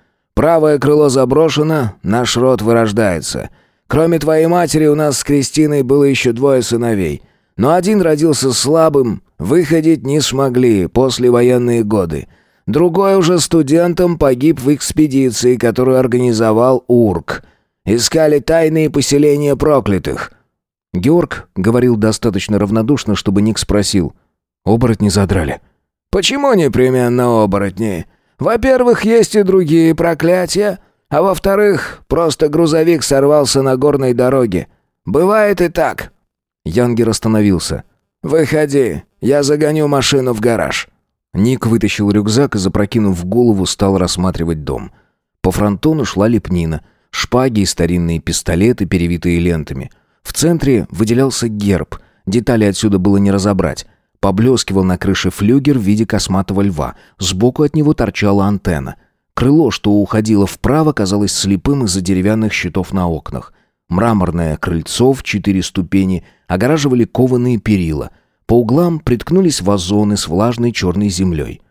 Speaker 2: Правое крыло заброшено, наш род вырождается. Кроме твоей матери у нас с Кристиной было еще двое сыновей. Но один родился слабым, выходить не смогли после военные годы. Другой уже студентом погиб в экспедиции, которую организовал Урк. Искали тайные поселения проклятых».
Speaker 1: Георг говорил достаточно равнодушно, чтобы Ник спросил. «Оборотни задрали».
Speaker 2: «Почему непременно оборотни?» Во-первых, есть и другие проклятия, а во-вторых, просто грузовик сорвался на горной дороге. Бывает и так».
Speaker 1: Янгер остановился.
Speaker 2: «Выходи, я загоню машину в гараж».
Speaker 1: Ник вытащил рюкзак и, запрокинув голову, стал рассматривать дом. По фронтону шла лепнина, шпаги и старинные пистолеты, перевитые лентами. В центре выделялся герб, детали отсюда было не разобрать. Поблескивал на крыше флюгер в виде косматого льва. Сбоку от него торчала антенна. Крыло, что уходило вправо, казалось слепым из-за деревянных щитов на окнах. Мраморное крыльцо в четыре ступени огораживали кованые перила. По углам приткнулись вазоны с влажной черной землей.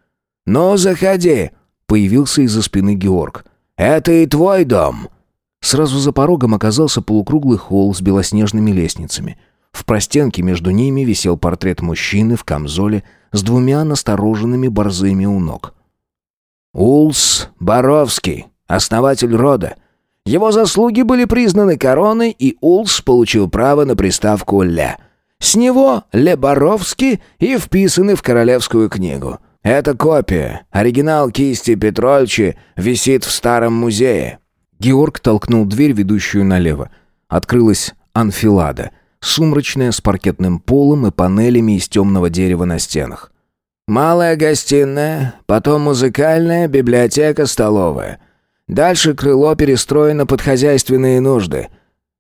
Speaker 2: «Ну, заходи!» — появился из-за спины Георг. «Это и твой дом!»
Speaker 1: Сразу за порогом оказался полукруглый холл с белоснежными лестницами. В простенке между ними висел портрет мужчины в камзоле с двумя настороженными борзыми у ног.
Speaker 2: «Улс Боровский, основатель рода. Его заслуги были признаны короной, и Улс получил право на приставку «Ле». С него «Ле Боровский» и вписаны в Королевскую книгу. Это копия. Оригинал кисти Петрольчи висит в старом музее.
Speaker 1: Георг толкнул дверь, ведущую налево. Открылась анфилада, сумрачная, с паркетным полом и панелями из темного дерева на стенах.
Speaker 2: «Малая гостиная, потом музыкальная, библиотека, столовая. Дальше крыло перестроено под хозяйственные нужды».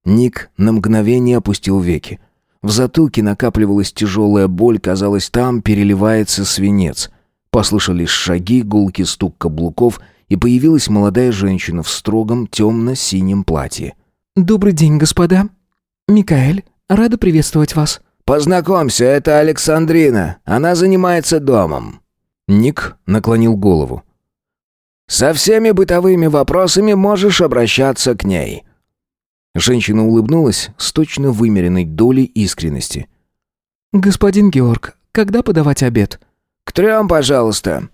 Speaker 1: Ник на мгновение опустил веки. В затылке накапливалась тяжелая боль, казалось, там переливается свинец. Послышались шаги, гулкий стук каблуков — и появилась молодая женщина в строгом темно-синем платье.
Speaker 3: «Добрый день, господа. Микаэль, рада приветствовать вас».
Speaker 2: «Познакомься, это Александрина. Она занимается домом».
Speaker 1: Ник наклонил голову.
Speaker 2: «Со всеми бытовыми вопросами можешь обращаться к ней».
Speaker 1: Женщина улыбнулась с точно вымеренной долей искренности.
Speaker 3: «Господин Георг, когда подавать обед?»
Speaker 2: «К трем, пожалуйста.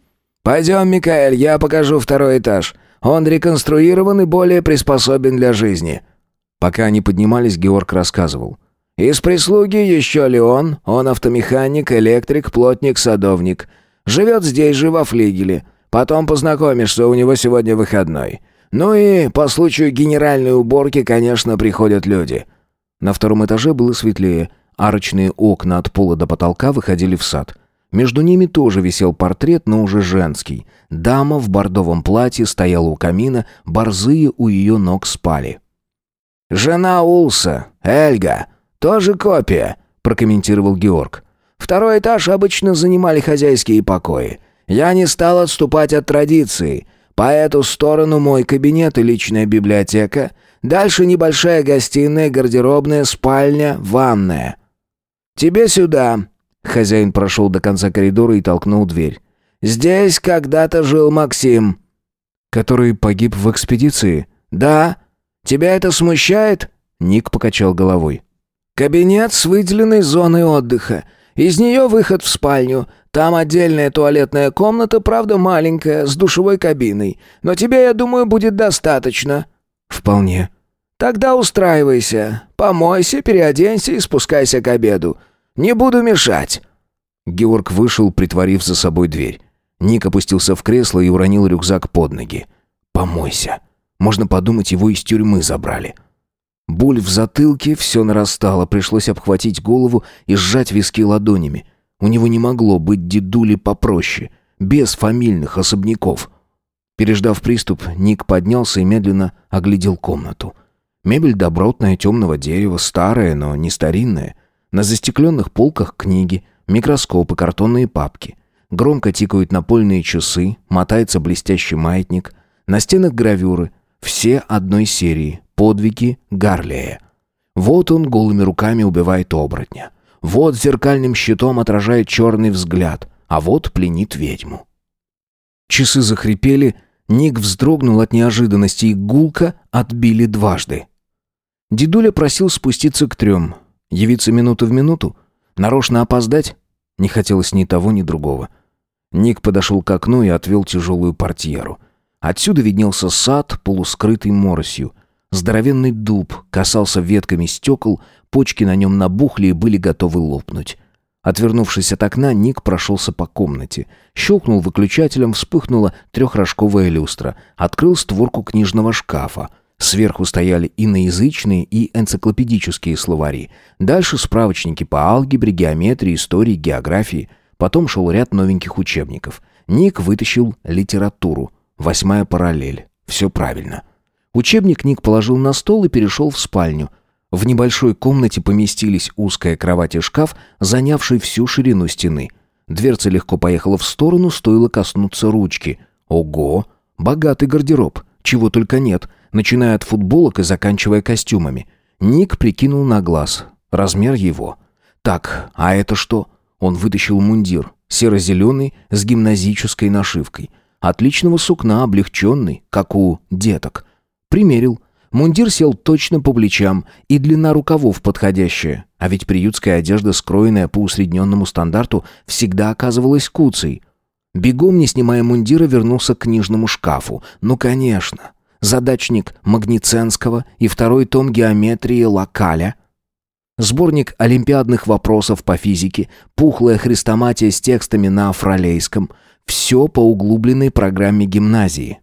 Speaker 2: «Пойдем, Микаэль, я покажу второй этаж. Он реконструирован и более приспособен для жизни».
Speaker 1: Пока они поднимались, Георг рассказывал.
Speaker 2: «Из прислуги еще Леон. Он автомеханик, электрик, плотник, садовник. Живет здесь же, во флигеле. Потом познакомишься, у него сегодня выходной. Ну и по случаю генеральной уборки, конечно, приходят люди».
Speaker 1: На втором этаже было светлее. Арочные окна от пола до потолка выходили в сад. Между ними тоже висел портрет, но уже женский. Дама в бордовом платье стояла у камина, борзые у ее ног спали.
Speaker 2: «Жена Улса, Эльга, тоже копия», — прокомментировал Георг. «Второй этаж обычно занимали хозяйские покои. Я не стал отступать от традиции. По эту сторону мой кабинет и личная библиотека. Дальше небольшая гостиная, гардеробная, спальня, ванная. Тебе сюда»,
Speaker 1: Хозяин прошел до конца коридора и толкнул дверь.
Speaker 2: «Здесь когда-то жил Максим».
Speaker 1: «Который погиб в экспедиции?»
Speaker 2: «Да. Тебя это смущает?»
Speaker 1: Ник покачал головой.
Speaker 2: «Кабинет с выделенной зоной отдыха. Из нее выход в спальню. Там отдельная туалетная комната, правда маленькая, с душевой кабиной. Но тебе, я думаю, будет достаточно».
Speaker 1: «Вполне».
Speaker 2: «Тогда устраивайся. Помойся, переоденься и спускайся к обеду. Не буду мешать».
Speaker 1: Георг вышел, притворив за собой дверь. Ник опустился в кресло и уронил рюкзак под ноги. «Помойся. Можно подумать, его из тюрьмы забрали». Боль в затылке все нарастала, пришлось обхватить голову и сжать виски ладонями. У него не могло быть дедули попроще, без фамильных особняков. Переждав приступ, Ник поднялся и медленно оглядел комнату. Мебель добротная, темного дерева, старая, но не старинная — на застекленных полках книги, микроскопы, картонные папки. Громко тикают напольные часы, мотается блестящий маятник. На стенах гравюры. Все одной серии. Подвиги Гарлея. Вот он голыми руками убивает оборотня. Вот зеркальным щитом отражает черный взгляд. А вот пленит ведьму. Часы захрипели, Ник вздрогнул от неожиданности и гулко отбили дважды. Дедуля просил спуститься к трем. Явиться минуту в минуту? Нарочно опоздать? Не хотелось ни того, ни другого. Ник подошел к окну и отвел тяжелую портьеру. Отсюда виднелся сад, полускрытый моросью. Здоровенный дуб касался ветками стекол, почки на нем набухли и были готовы лопнуть. Отвернувшись от окна, Ник прошелся по комнате. Щелкнул выключателем, вспыхнула трехрожковая люстра. Открыл створку книжного шкафа. Сверху стояли иноязычные и энциклопедические словари. Дальше справочники по алгебре, геометрии, истории, географии. Потом шел ряд новеньких учебников. Ник вытащил литературу. Восьмая параллель. Все правильно. Учебник Ник положил на стол и перешел в спальню. В небольшой комнате поместились узкая кровать и шкаф, занявший всю ширину стены. Дверца легко поехала в сторону, стоило коснуться ручки. Ого! Богатый гардероб. Чего только нет, начиная от футболок и заканчивая костюмами. Ник прикинул на глаз. Размер его. Так, а это что? Он вытащил мундир. Серо-зеленый, с гимназической нашивкой. Отличного сукна, облегченный, как у деток. Примерил. Мундир сел точно по плечам, и длина рукавов подходящая. А ведь приютская одежда, скроенная по усредненному стандарту, всегда оказывалась куцей. Бегом, не снимая мундира, вернулся к книжному шкафу. Ну, конечно. Задачник Магниценского и второй том геометрии Локаля. Сборник олимпиадных вопросов по физике, пухлая хрестоматия с текстами на афролейском. Все по углубленной программе гимназии.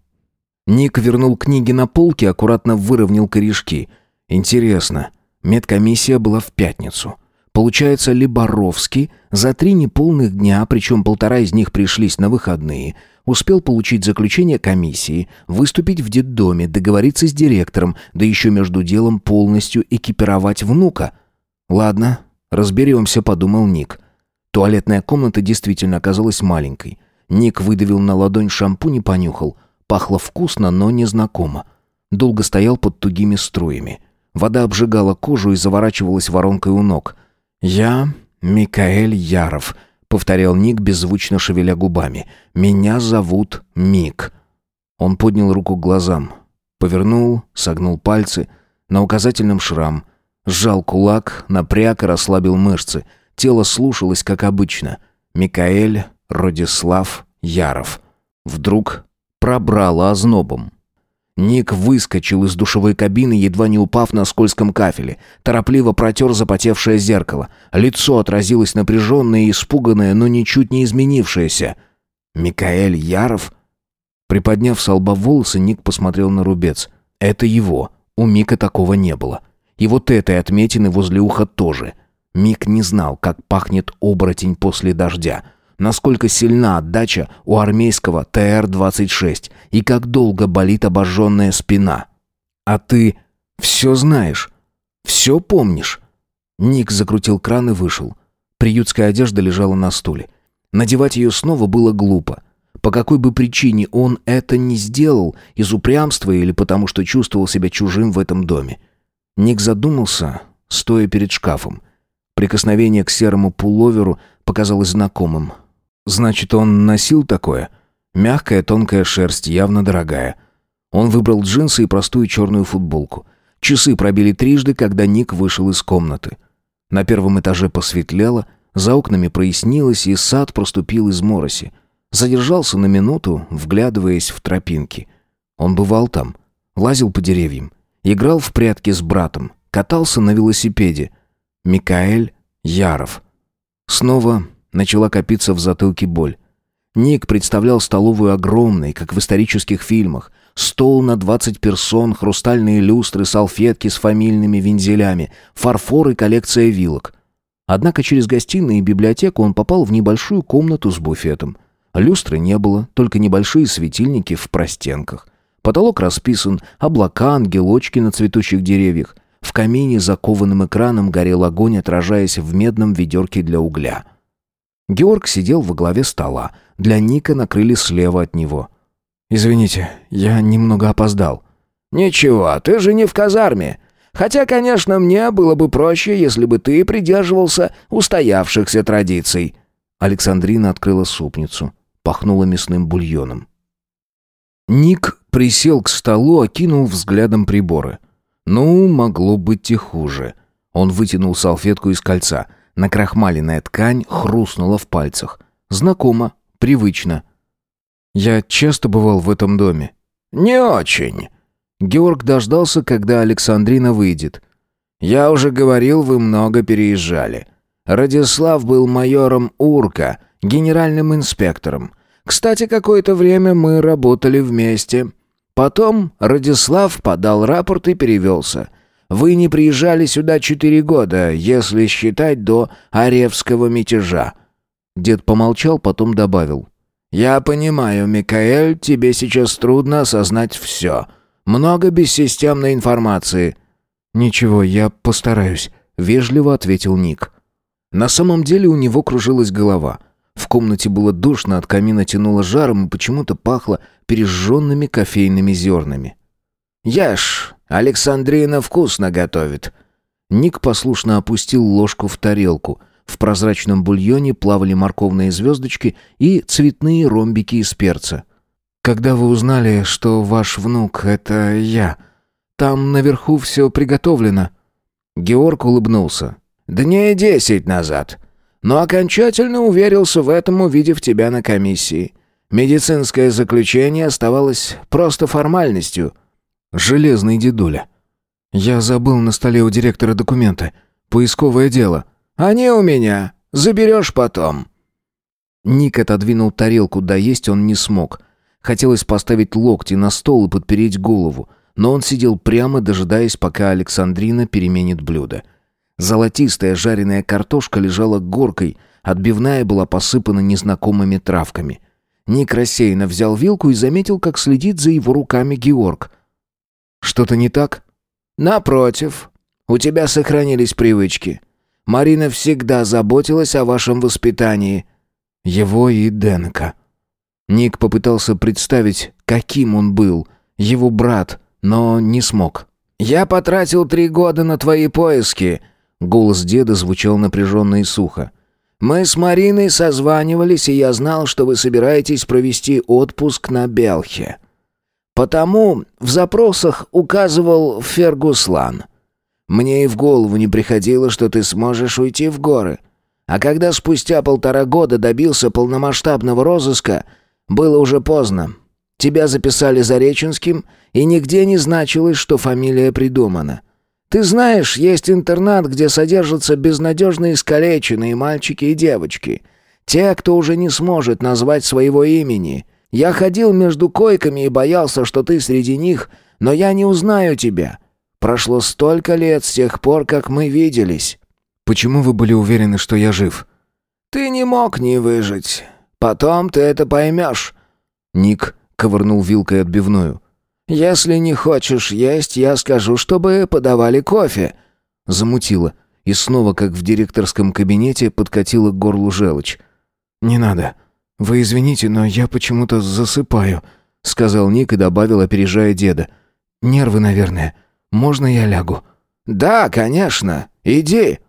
Speaker 1: Ник вернул книги на полки, аккуратно выровнял корешки. Интересно, медкомиссия была в пятницу. Получается, Либоровский за три неполных дня, причем полтора из них пришлись на выходные, успел получить заключение комиссии, выступить в детдоме, договориться с директором, да еще между делом полностью экипировать внука. «Ладно, разберемся», — подумал Ник. Туалетная комната действительно оказалась маленькой. Ник выдавил на ладонь шампунь и понюхал. Пахло вкусно, но незнакомо. Долго стоял под тугими струями. Вода обжигала кожу и заворачивалась воронкой у ног. «Я Микаэль Яров», — повторял Ник, беззвучно шевеля губами. «Меня зовут Мик». Он поднял руку к глазам. Повернул, согнул пальцы. На указательном шрам. Сжал кулак, напряг и расслабил мышцы. Тело слушалось, как обычно. Микаэль Родислав Яров. Вдруг пробрало ознобом. Ник выскочил из душевой кабины, едва не упав на скользком кафеле. Торопливо протер запотевшее зеркало. Лицо отразилось напряженное и испуганное, но ничуть не изменившееся. «Микаэль Яров?» Приподняв с лба волосы, Ник посмотрел на рубец. «Это его. У Мика такого не было. И вот этой отметины возле уха тоже. Мик не знал, как пахнет оборотень после дождя насколько сильна отдача у армейского ТР-26 и как долго болит обожженная спина. А ты все знаешь, все помнишь. Ник закрутил кран и вышел. Приютская одежда лежала на стуле. Надевать ее снова было глупо. По какой бы причине он это не сделал, из упрямства или потому что чувствовал себя чужим в этом доме. Ник задумался, стоя перед шкафом. Прикосновение к серому пуловеру показалось знакомым. Значит, он носил такое? Мягкая тонкая шерсть, явно дорогая. Он выбрал джинсы и простую черную футболку. Часы пробили трижды, когда Ник вышел из комнаты. На первом этаже посветлело, за окнами прояснилось, и сад проступил из мороси. Задержался на минуту, вглядываясь в тропинки. Он бывал там, лазил по деревьям, играл в прятки с братом, катался на велосипеде. Микаэль Яров. Снова Начала копиться в затылке боль. Ник представлял столовую огромной, как в исторических фильмах. Стол на 20 персон, хрустальные люстры, салфетки с фамильными вензелями, фарфор и коллекция вилок. Однако через гостиную и библиотеку он попал в небольшую комнату с буфетом. Люстры не было, только небольшие светильники в простенках. Потолок расписан, облака, ангелочки на цветущих деревьях. В камине закованным экраном горел огонь, отражаясь в медном ведерке для угля. Георг сидел во главе стола. Для Ника накрыли слева от него. «Извините, я немного опоздал».
Speaker 2: «Ничего, ты же не в казарме. Хотя, конечно, мне было бы проще, если бы ты придерживался устоявшихся традиций».
Speaker 1: Александрина открыла супницу. Пахнула мясным бульоном. Ник присел к столу, окинул взглядом приборы. Ну, могло быть и хуже. Он вытянул салфетку из кольца — Накрахмаленная ткань хрустнула в пальцах. Знакомо, привычно. Я часто бывал в этом доме.
Speaker 2: Не очень.
Speaker 1: Георг дождался, когда Александрина выйдет.
Speaker 2: Я уже говорил, вы много переезжали. Радислав был майором Урка, генеральным инспектором. Кстати, какое-то время мы работали вместе. Потом Радислав подал рапорт и перевелся. Вы не приезжали сюда четыре года, если считать до Аревского мятежа».
Speaker 1: Дед помолчал, потом добавил.
Speaker 2: «Я понимаю, Микаэль, тебе сейчас трудно осознать все. Много бессистемной информации».
Speaker 1: «Ничего, я постараюсь», — вежливо ответил Ник. На самом деле у него кружилась голова. В комнате было душно, от камина тянуло жаром и почему-то пахло пережженными кофейными зернами.
Speaker 2: «Ешь, Александрина вкусно готовит».
Speaker 1: Ник послушно опустил ложку в тарелку. В прозрачном бульоне плавали морковные звездочки и цветные ромбики из перца. «Когда вы узнали, что ваш внук — это я, там наверху все приготовлено».
Speaker 2: Георг улыбнулся. «Дней десять назад. Но окончательно уверился в этом, увидев тебя на комиссии. Медицинское заключение оставалось просто формальностью».
Speaker 1: «Железный дедуля». «Я забыл на столе у директора документы. Поисковое дело».
Speaker 2: «Они у меня. Заберешь потом».
Speaker 1: Ник отодвинул тарелку, доесть он не смог. Хотелось поставить локти на стол и подпереть голову но он сидел прямо, дожидаясь, пока Александрина переменит блюдо. Золотистая жареная картошка лежала горкой, отбивная была посыпана незнакомыми травками. Ник рассеянно взял вилку и заметил, как следит за его руками Георг. «Что-то не так?»
Speaker 2: «Напротив. У тебя сохранились привычки. Марина всегда заботилась о вашем воспитании».
Speaker 1: Его и Денка. Ник попытался представить, каким он был, его брат, но не смог.
Speaker 2: «Я потратил три года на твои поиски», — голос деда звучал напряженно и сухо. «Мы с Мариной созванивались, и я знал, что вы собираетесь провести отпуск на Белхе. Потому в запросах указывал Фергуслан. Мне и в голову не приходило, что ты сможешь уйти в горы. А когда спустя полтора года добился полномасштабного розыска, было уже поздно. Тебя записали Зареченским, и нигде не значилось, что фамилия придумана. Ты знаешь, есть интернат, где содержатся безнадежно искалеченные мальчики и девочки. Те, кто уже не сможет назвать своего имени. Я ходил между койками и боялся, что ты среди них, но я не узнаю тебя. Прошло столько лет с тех пор, как мы виделись».
Speaker 1: «Почему вы были уверены, что я жив?»
Speaker 2: «Ты не мог не выжить. Потом ты это поймешь».
Speaker 1: Ник ковырнул вилкой отбивную.
Speaker 2: «Если не хочешь есть, я скажу, чтобы подавали кофе».
Speaker 1: Замутило, и снова, как в директорском кабинете, подкатила к горлу желчь. «Не надо. Вы извините, но я почему-то засыпаю», — сказал Ник и добавил, опережая деда. «Нервы, наверное. Можно я лягу?»
Speaker 2: «Да, конечно. Иди».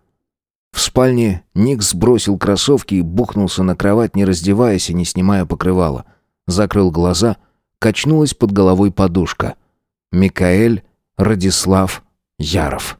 Speaker 1: В спальне Ник сбросил кроссовки и бухнулся на кровать, не раздеваясь и не снимая покрывала закрыл глаза, качнулась под головой подушка. Микаэль Радислав Яров.